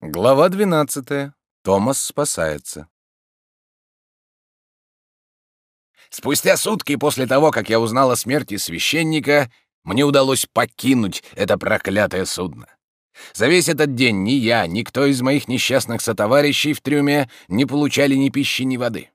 Глава 12. Томас спасается. Спустя сутки после того, как я узнал о смерти священника, мне удалось покинуть это проклятое судно. За весь этот день ни я, ни кто из моих несчастных сотоварищей в трюме не получали ни пищи, ни воды.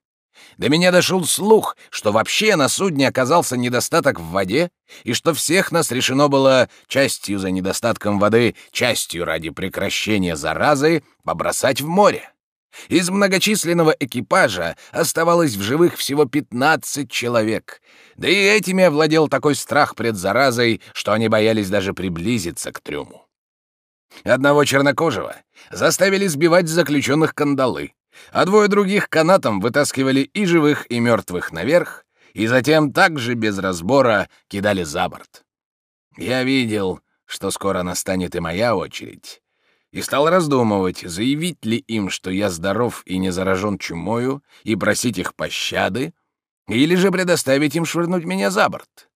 До меня дошел слух, что вообще на судне оказался недостаток в воде, и что всех нас решено было частью за недостатком воды, частью ради прекращения заразы побросать в море. Из многочисленного экипажа оставалось в живых всего 15 человек. Да и этими овладел такой страх пред заразой, что они боялись даже приблизиться к трюму. Одного чернокожего заставили сбивать заключенных кандалы а двое других канатом вытаскивали и живых, и мертвых наверх, и затем также без разбора кидали за борт. Я видел, что скоро настанет и моя очередь, и стал раздумывать, заявить ли им, что я здоров и не заражен чумою, и просить их пощады, или же предоставить им швырнуть меня за борт.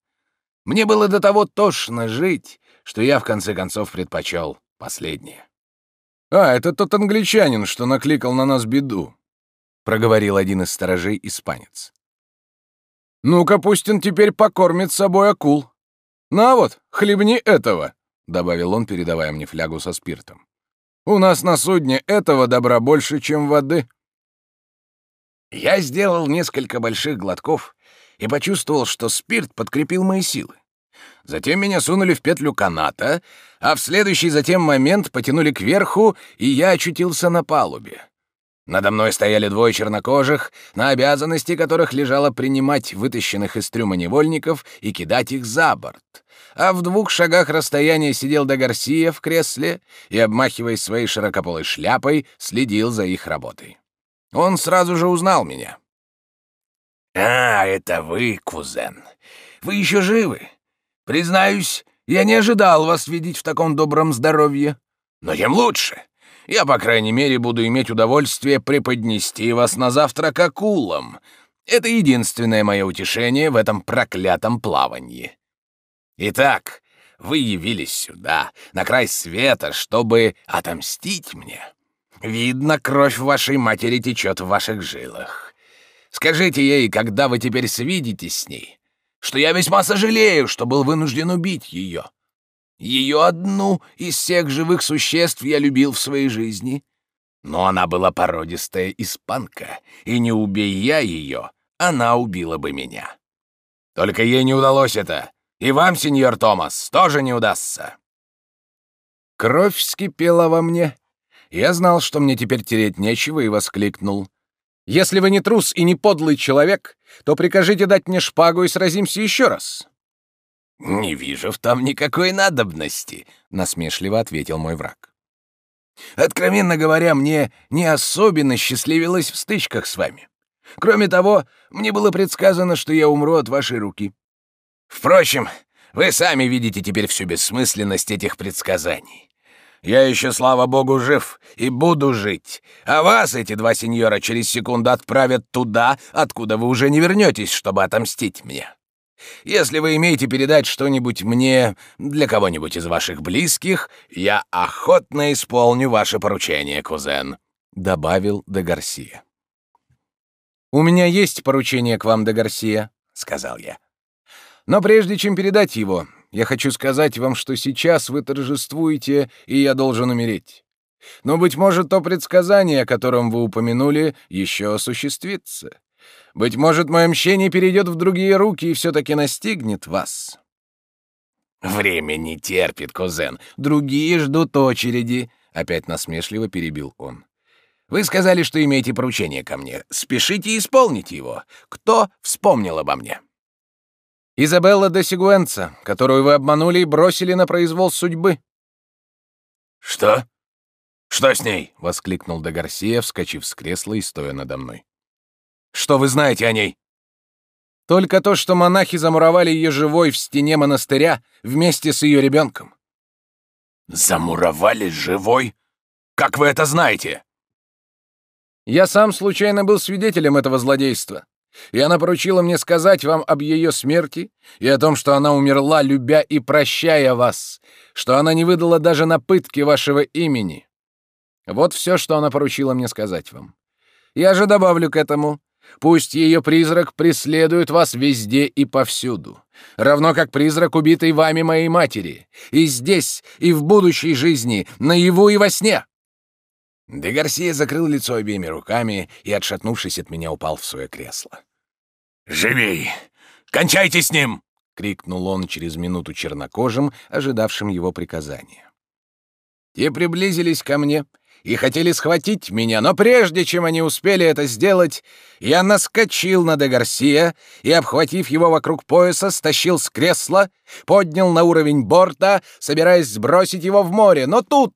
Мне было до того тошно жить, что я в конце концов предпочел последнее. «А, это тот англичанин, что накликал на нас беду», — проговорил один из сторожей испанец. «Ну-ка, пусть он теперь покормит собой акул. На вот, хлебни этого», — добавил он, передавая мне флягу со спиртом. «У нас на судне этого добра больше, чем воды». Я сделал несколько больших глотков и почувствовал, что спирт подкрепил мои силы. Затем меня сунули в петлю каната, а в следующий затем момент потянули кверху, и я очутился на палубе. Надо мной стояли двое чернокожих, на обязанности которых лежало принимать вытащенных из трюма невольников и кидать их за борт. А в двух шагах расстояния сидел де Гарсия в кресле и, обмахиваясь своей широкополой шляпой, следил за их работой. Он сразу же узнал меня. «А, это вы, кузен. Вы еще живы? Признаюсь, я не ожидал вас видеть в таком добром здоровье. Но тем лучше. Я, по крайней мере, буду иметь удовольствие преподнести вас на завтрак акулам. Это единственное мое утешение в этом проклятом плавании. Итак, вы явились сюда, на край света, чтобы отомстить мне. Видно, кровь вашей матери течет в ваших жилах. Скажите ей, когда вы теперь свидитесь с ней, что я весьма сожалею, что был вынужден убить ее. Ее одну из всех живых существ я любил в своей жизни. Но она была породистая испанка, и не убей я ее, она убила бы меня. Только ей не удалось это, и вам, сеньор Томас, тоже не удастся. Кровь вскипела во мне. Я знал, что мне теперь тереть нечего, и воскликнул. Если вы не трус и не подлый человек, то прикажите дать мне шпагу и сразимся еще раз». «Не вижу в том никакой надобности», — насмешливо ответил мой враг. «Откровенно говоря, мне не особенно счастливилось в стычках с вами. Кроме того, мне было предсказано, что я умру от вашей руки. Впрочем, вы сами видите теперь всю бессмысленность этих предсказаний. Я еще, слава богу, жив и буду жить. А вас эти два сеньора через секунду отправят туда, откуда вы уже не вернетесь, чтобы отомстить мне. Если вы имеете передать что-нибудь мне для кого-нибудь из ваших близких, я охотно исполню ваше поручение, кузен», — добавил де Гарсия. «У меня есть поручение к вам, де Гарсия», — сказал я. «Но прежде чем передать его, я хочу сказать вам, что сейчас вы торжествуете, и я должен умереть. Но, быть может, то предсказание, о котором вы упомянули, еще осуществится. Быть может, мое мщение перейдет в другие руки и все-таки настигнет вас». «Время не терпит, кузен. Другие ждут очереди», — опять насмешливо перебил он. «Вы сказали, что имеете поручение ко мне. Спешите исполнить его. Кто вспомнил обо мне?» Изабелла де Сигуэнца, которую вы обманули и бросили на произвол судьбы». «Что? Что с ней?» — воскликнул де Гарсия, вскочив с кресла и стоя надо мной. «Что вы знаете о ней?» «Только то, что монахи замуровали ее живой в стене монастыря вместе с ее ребенком». «Замуровали живой? Как вы это знаете?» «Я сам случайно был свидетелем этого злодейства и она поручила мне сказать вам об ее смерти и о том, что она умерла, любя и прощая вас, что она не выдала даже на пытки вашего имени. Вот все, что она поручила мне сказать вам. Я же добавлю к этому. Пусть ее призрак преследует вас везде и повсюду, равно как призрак убитой вами моей матери, и здесь, и в будущей жизни, наяву и во сне. Де Гарсия закрыл лицо обеими руками и, отшатнувшись от меня, упал в свое кресло. «Живей! Кончайте с ним!» — крикнул он через минуту чернокожим, ожидавшим его приказания. Те приблизились ко мне и хотели схватить меня, но прежде чем они успели это сделать, я наскочил на де Гарсия и, обхватив его вокруг пояса, стащил с кресла, поднял на уровень борта, собираясь сбросить его в море. Но тут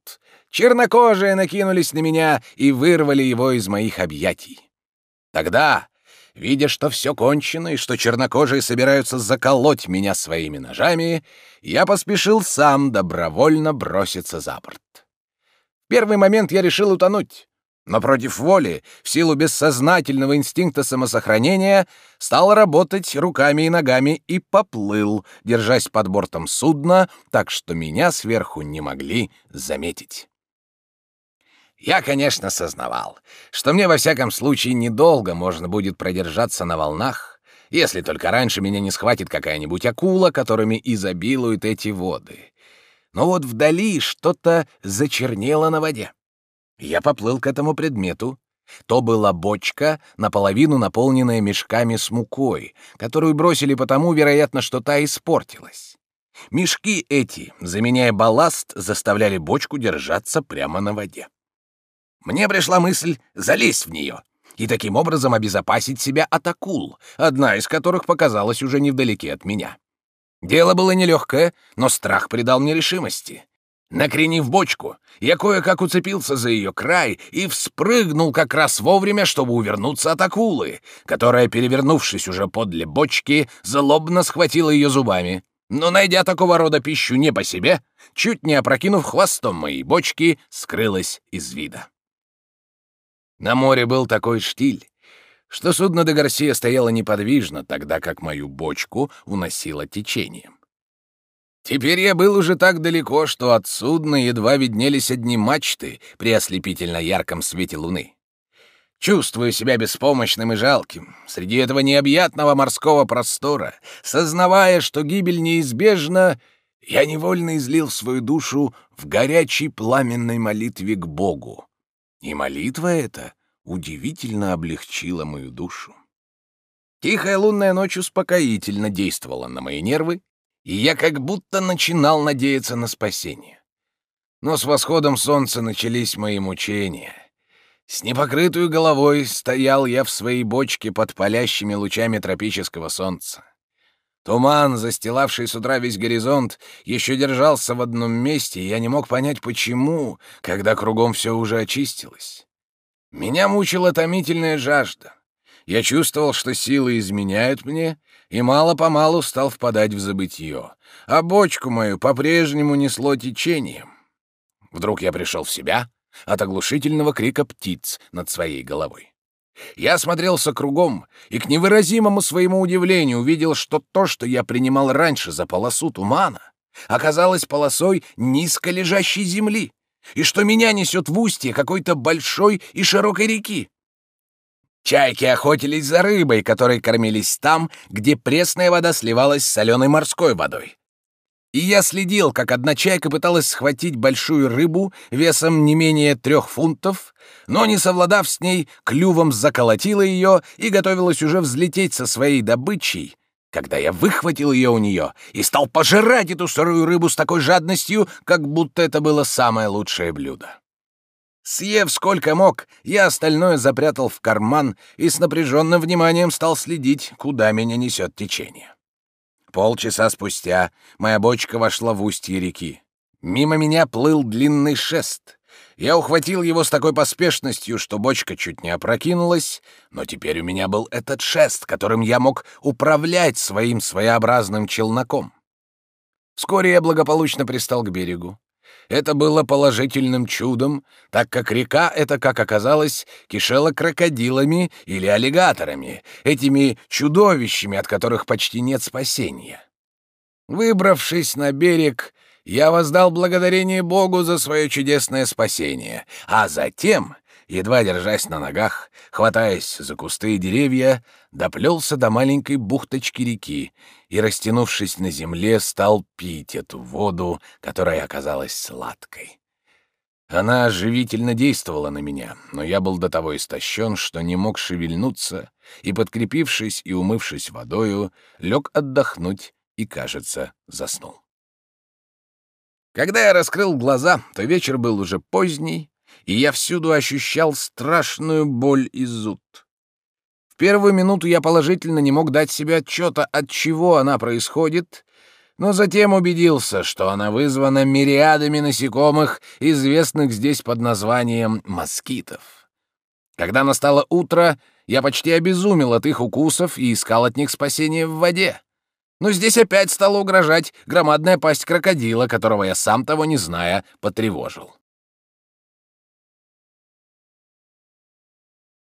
чернокожие накинулись на меня и вырвали его из моих объятий. Тогда, видя, что все кончено и что чернокожие собираются заколоть меня своими ножами, я поспешил сам добровольно броситься за борт первый момент я решил утонуть, но против воли, в силу бессознательного инстинкта самосохранения, стал работать руками и ногами и поплыл, держась под бортом судна, так что меня сверху не могли заметить. Я, конечно, сознавал, что мне во всяком случае недолго можно будет продержаться на волнах, если только раньше меня не схватит какая-нибудь акула, которыми изобилуют эти воды но вот вдали что-то зачернело на воде. Я поплыл к этому предмету. То была бочка, наполовину наполненная мешками с мукой, которую бросили потому, вероятно, что та испортилась. Мешки эти, заменяя балласт, заставляли бочку держаться прямо на воде. Мне пришла мысль залезть в нее и таким образом обезопасить себя от акул, одна из которых показалась уже невдалеке от меня. Дело было нелегкое, но страх придал мне решимости. Накренив бочку, я кое-как уцепился за ее край и вспрыгнул как раз вовремя, чтобы увернуться от акулы, которая, перевернувшись уже подле бочки, злобно схватила ее зубами. Но, найдя такого рода пищу не по себе, чуть не опрокинув хвостом моей бочки, скрылась из вида. На море был такой штиль, что судно де Гарсия стояло неподвижно, тогда как мою бочку уносило течением. Теперь я был уже так далеко, что от судна едва виднелись одни мачты при ослепительно ярком свете луны. Чувствуя себя беспомощным и жалким среди этого необъятного морского простора, сознавая, что гибель неизбежна, я невольно излил свою душу в горячей пламенной молитве к Богу. И молитва эта удивительно облегчила мою душу. Тихая лунная ночь успокоительно действовала на мои нервы, и я как будто начинал надеяться на спасение. Но с восходом солнца начались мои мучения. С непокрытую головой стоял я в своей бочке под палящими лучами тропического солнца. Туман, застилавший с утра весь горизонт, еще держался в одном месте, и я не мог понять, почему, когда кругом все уже очистилось. Меня мучила томительная жажда. Я чувствовал, что силы изменяют мне, и мало-помалу стал впадать в забытье, а бочку мою по-прежнему несло течением. Вдруг я пришел в себя от оглушительного крика птиц над своей головой. Я смотрелся кругом и к невыразимому своему удивлению увидел, что то, что я принимал раньше за полосу тумана, оказалось полосой низко лежащей земли и что меня несет в устье какой-то большой и широкой реки. Чайки охотились за рыбой, которые кормились там, где пресная вода сливалась с соленой морской водой. И я следил, как одна чайка пыталась схватить большую рыбу весом не менее трех фунтов, но, не совладав с ней, клювом заколотила ее и готовилась уже взлететь со своей добычей, когда я выхватил ее у нее и стал пожирать эту сырую рыбу с такой жадностью, как будто это было самое лучшее блюдо. Съев сколько мог, я остальное запрятал в карман и с напряженным вниманием стал следить, куда меня несет течение. Полчаса спустя моя бочка вошла в устье реки. Мимо меня плыл длинный шест. Я ухватил его с такой поспешностью, что бочка чуть не опрокинулась, но теперь у меня был этот шест, которым я мог управлять своим своеобразным челноком. Вскоре я благополучно пристал к берегу. Это было положительным чудом, так как река эта, как оказалось, кишела крокодилами или аллигаторами, этими чудовищами, от которых почти нет спасения. Выбравшись на берег, я воздал благодарение Богу за свое чудесное спасение, а затем, едва держась на ногах, хватаясь за кусты и деревья, доплелся до маленькой бухточки реки и, растянувшись на земле, стал пить эту воду, которая оказалась сладкой. Она оживительно действовала на меня, но я был до того истощен, что не мог шевельнуться, и, подкрепившись и умывшись водою, лег отдохнуть и, кажется, заснул. Когда я раскрыл глаза, то вечер был уже поздний, и я всюду ощущал страшную боль и зуд. В первую минуту я положительно не мог дать себе отчета, от чего она происходит, но затем убедился, что она вызвана мириадами насекомых, известных здесь под названием москитов. Когда настало утро, я почти обезумел от их укусов и искал от них спасения в воде. Но здесь опять стала угрожать громадная пасть крокодила, которого я сам того не зная потревожил.